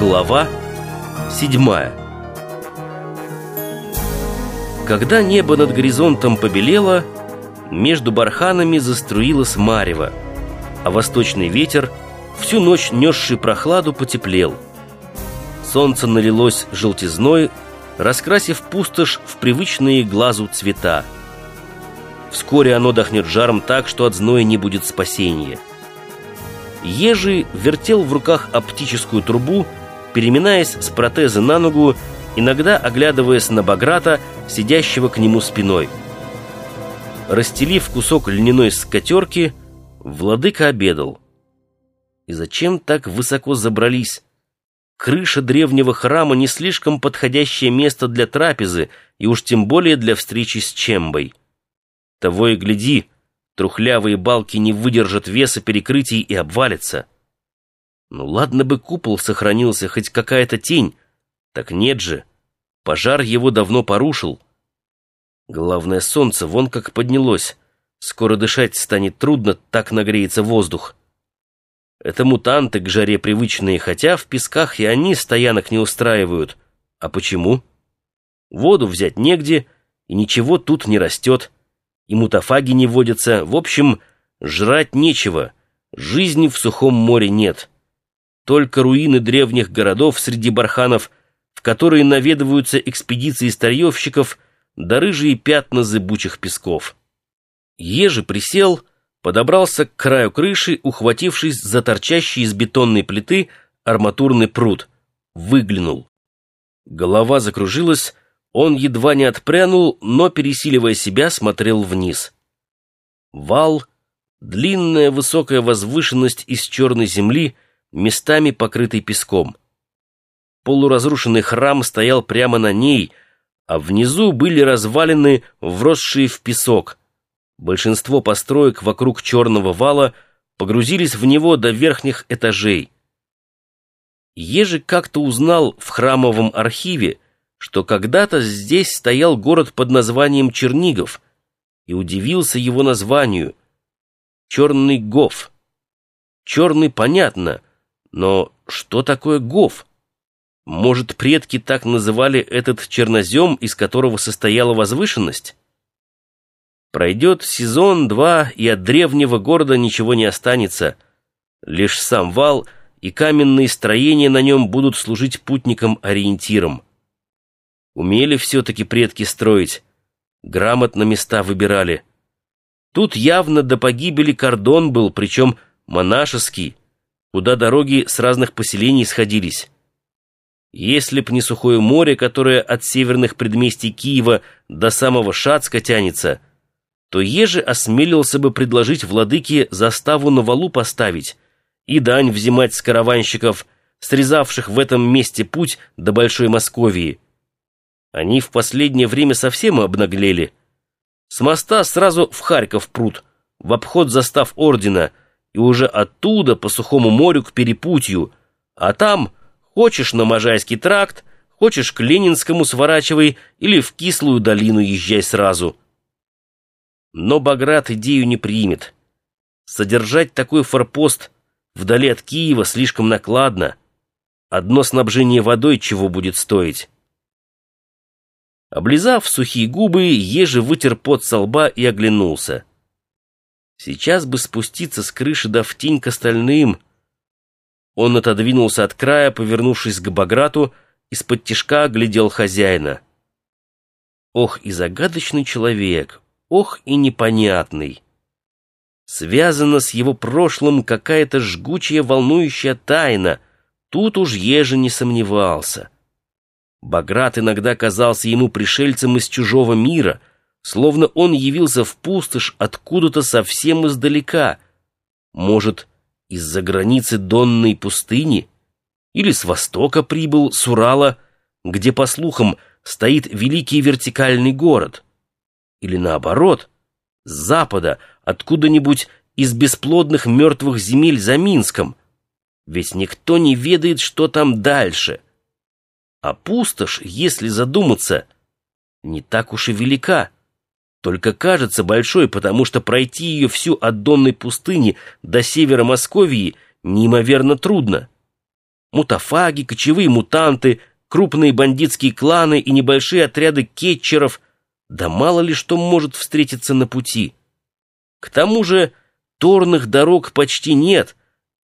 Глава седьмая Когда небо над горизонтом побелело, между барханами заструилась марево, а восточный ветер, всю ночь несший прохладу, потеплел. Солнце налилось желтизной, раскрасив пустошь в привычные глазу цвета. Вскоре оно дохнет жаром так, что от зноя не будет спасения. Ежи вертел в руках оптическую трубу, переминаясь с протеза на ногу, иногда оглядываясь на Баграта, сидящего к нему спиной. Расстелив кусок льняной скатерки, владыка обедал. И зачем так высоко забрались? Крыша древнего храма не слишком подходящее место для трапезы, и уж тем более для встречи с Чембой. Того и гляди, трухлявые балки не выдержат веса перекрытий и обвалятся. Ну ладно бы купол сохранился, хоть какая-то тень. Так нет же. Пожар его давно порушил. Главное, солнце вон как поднялось. Скоро дышать станет трудно, так нагреется воздух. Это мутанты к жаре привычные, хотя в песках и они стоянок не устраивают. А почему? Воду взять негде, и ничего тут не растет. И мутафаги не водятся. В общем, жрать нечего. Жизни в сухом море нет только руины древних городов среди барханов, в которые наведываются экспедиции старьевщиков, да рыжие пятна зыбучих песков. Ежи присел, подобрался к краю крыши, ухватившись за торчащий из бетонной плиты арматурный пруд. Выглянул. Голова закружилась, он едва не отпрянул, но, пересиливая себя, смотрел вниз. Вал, длинная высокая возвышенность из черной земли — местами покрытый песком. Полуразрушенный храм стоял прямо на ней, а внизу были развалины, вросшие в песок. Большинство построек вокруг черного вала погрузились в него до верхних этажей. Ежи как-то узнал в храмовом архиве, что когда-то здесь стоял город под названием Чернигов, и удивился его названию — Черный Гов. Черный понятно — но что такое гов? Может, предки так называли этот чернозем, из которого состояла возвышенность? Пройдет сезон-два, и от древнего города ничего не останется. Лишь сам вал и каменные строения на нем будут служить путникам-ориентиром. Умели все-таки предки строить, грамотно места выбирали. Тут явно до погибели кордон был, причем монашеский, куда дороги с разных поселений сходились. Если б не сухое море, которое от северных предместий Киева до самого Шацка тянется, то еже осмелился бы предложить владыке заставу на валу поставить и дань взимать с караванщиков, срезавших в этом месте путь до Большой Московии. Они в последнее время совсем обнаглели. С моста сразу в Харьков пруд, в обход застав ордена — и уже оттуда по сухому морю к перепутью, а там хочешь на Можайский тракт, хочешь к Ленинскому сворачивай или в Кислую долину езжай сразу. Но Баграт идею не примет. Содержать такой форпост вдали от Киева слишком накладно. Одно снабжение водой чего будет стоить. Облизав сухие губы, Ежи вытер пот со лба и оглянулся. Сейчас бы спуститься с крыши да в к остальным. Он отодвинулся от края, повернувшись к Баграту, из-под тишка оглядел хозяина. Ох, и загадочный человек, ох, и непонятный. Связана с его прошлым какая-то жгучая, волнующая тайна. Тут уж еже не сомневался. Баграт иногда казался ему пришельцем из чужого мира — словно он явился в пустошь откуда-то совсем издалека. Может, из-за границы Донной пустыни? Или с востока прибыл, с Урала, где, по слухам, стоит великий вертикальный город? Или наоборот, с запада, откуда-нибудь из бесплодных мертвых земель за Минском? Ведь никто не ведает, что там дальше. А пустошь, если задуматься, не так уж и велика. Только кажется большой, потому что пройти ее всю от Донной пустыни до севера Московии неимоверно трудно. Мутафаги, кочевые мутанты, крупные бандитские кланы и небольшие отряды кетчеров. Да мало ли что может встретиться на пути. К тому же торных дорог почти нет.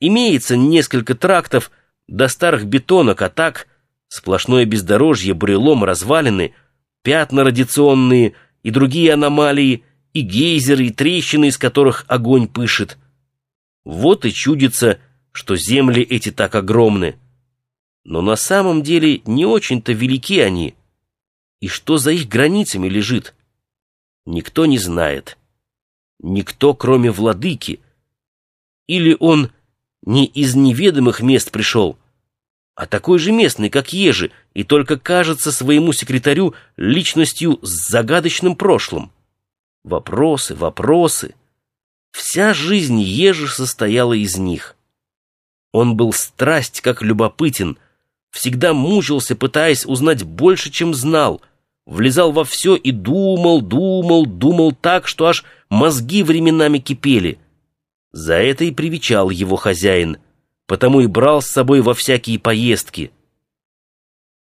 Имеется несколько трактов до старых бетонок, а так сплошное бездорожье, бурелом, развалины, пятна радиационные и другие аномалии, и гейзеры, и трещины, из которых огонь пышет. Вот и чудится, что земли эти так огромны. Но на самом деле не очень-то велики они. И что за их границами лежит? Никто не знает. Никто, кроме владыки. Или он не из неведомых мест пришел, а такой же местный, как Ежи, и только кажется своему секретарю личностью с загадочным прошлым. Вопросы, вопросы. Вся жизнь Ежи состояла из них. Он был страсть, как любопытен, всегда мучился, пытаясь узнать больше, чем знал, влезал во все и думал, думал, думал так, что аж мозги временами кипели. За это и привечал его хозяин — потому и брал с собой во всякие поездки.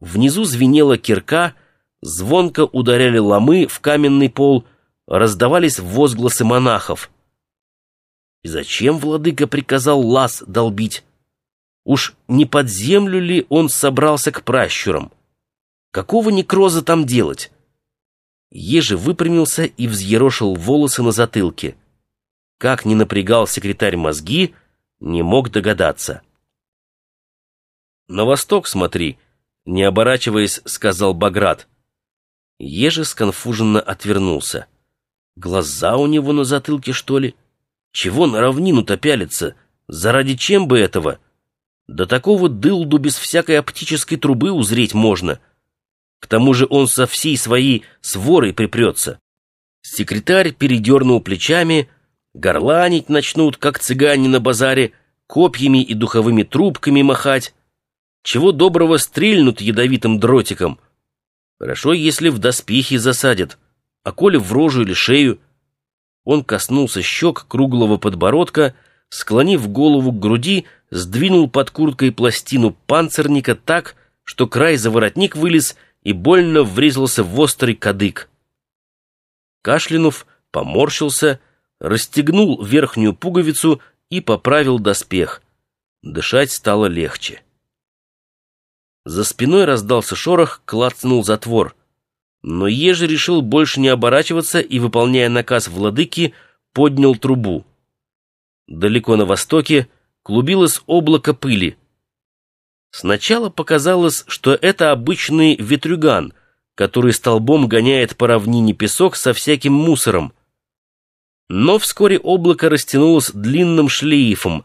Внизу звенела кирка, звонко ударяли ломы в каменный пол, раздавались возгласы монахов. И зачем владыка приказал лаз долбить? Уж не под землю ли он собрался к пращурам? Какого некроза там делать? Ежи выпрямился и взъерошил волосы на затылке. Как ни напрягал секретарь мозги — не мог догадаться. «На восток смотри», — не оборачиваясь, сказал Баграт. Ежи сконфуженно отвернулся. Глаза у него на затылке, что ли? Чего на равнину-то пялится? Заради чем бы этого? До такого дылду без всякой оптической трубы узреть можно. К тому же он со всей своей сворой припрется. Секретарь передернул плечами, горланить начнут, как цыгане на базаре, копьями и духовыми трубками махать. Чего доброго стрельнут ядовитым дротиком. Хорошо, если в доспехи засадят, а коли в рожу или шею. Он коснулся щек круглого подбородка, склонив голову к груди, сдвинул под курткой пластину панцирника так, что край за воротник вылез и больно врезался в острый кадык. Кашлянув, поморщился, расстегнул верхнюю пуговицу и поправил доспех. Дышать стало легче. За спиной раздался шорох, клацнул затвор. Но Ежи решил больше не оборачиваться и, выполняя наказ владыки, поднял трубу. Далеко на востоке клубилось облако пыли. Сначала показалось, что это обычный ветрюган, который столбом гоняет по равнине песок со всяким мусором, но вскоре облако растянулось длинным шлейфом,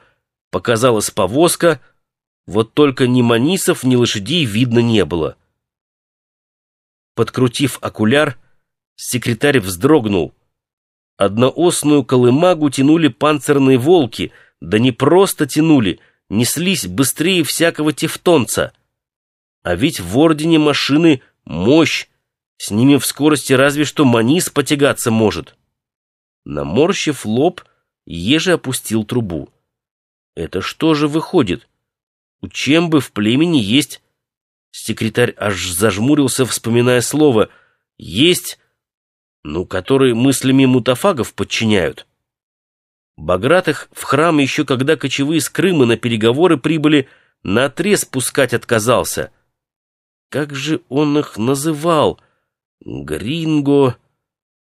показалась повозка, вот только ни манисов, ни лошадей видно не было. Подкрутив окуляр, секретарь вздрогнул. Одноосную колымагу тянули панцирные волки, да не просто тянули, неслись быстрее всякого тевтонца. А ведь в ордене машины мощь, с ними в скорости разве что манис потягаться может. Наморщив лоб, Ежи опустил трубу. «Это что же выходит? У чем бы в племени есть...» Секретарь аж зажмурился, вспоминая слово «есть», ну, которые мыслями мутафагов подчиняют. Багратых в храм еще когда кочевые с Крыма на переговоры прибыли, наотрез пускать отказался. Как же он их называл? Гринго...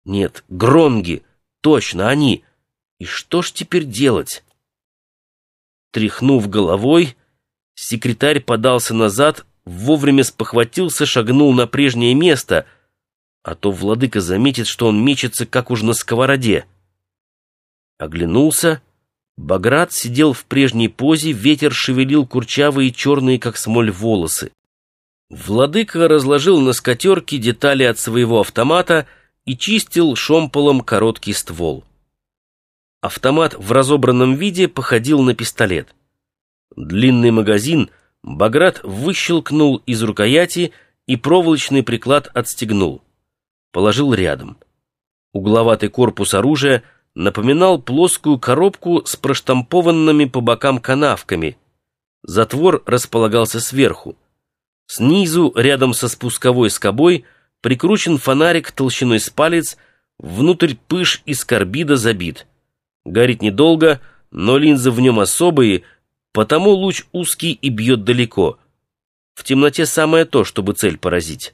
Нет, Гронги. Точно, они. И что ж теперь делать? Тряхнув головой, секретарь подался назад, вовремя спохватился, шагнул на прежнее место, а то владыка заметит, что он мечется, как уж на сковороде. Оглянулся. Баграт сидел в прежней позе, ветер шевелил курчавые черные, как смоль, волосы. Владыка разложил на скатерке детали от своего автомата — и чистил шомполом короткий ствол. Автомат в разобранном виде походил на пистолет. Длинный магазин Баграт выщелкнул из рукояти и проволочный приклад отстегнул. Положил рядом. Угловатый корпус оружия напоминал плоскую коробку с проштампованными по бокам канавками. Затвор располагался сверху. Снизу, рядом со спусковой скобой, прикручен фонарик толщиной с палец, внутрь пыш из карбида забит. Горит недолго, но линзы в нем особые, потому луч узкий и бьет далеко. В темноте самое то, чтобы цель поразить.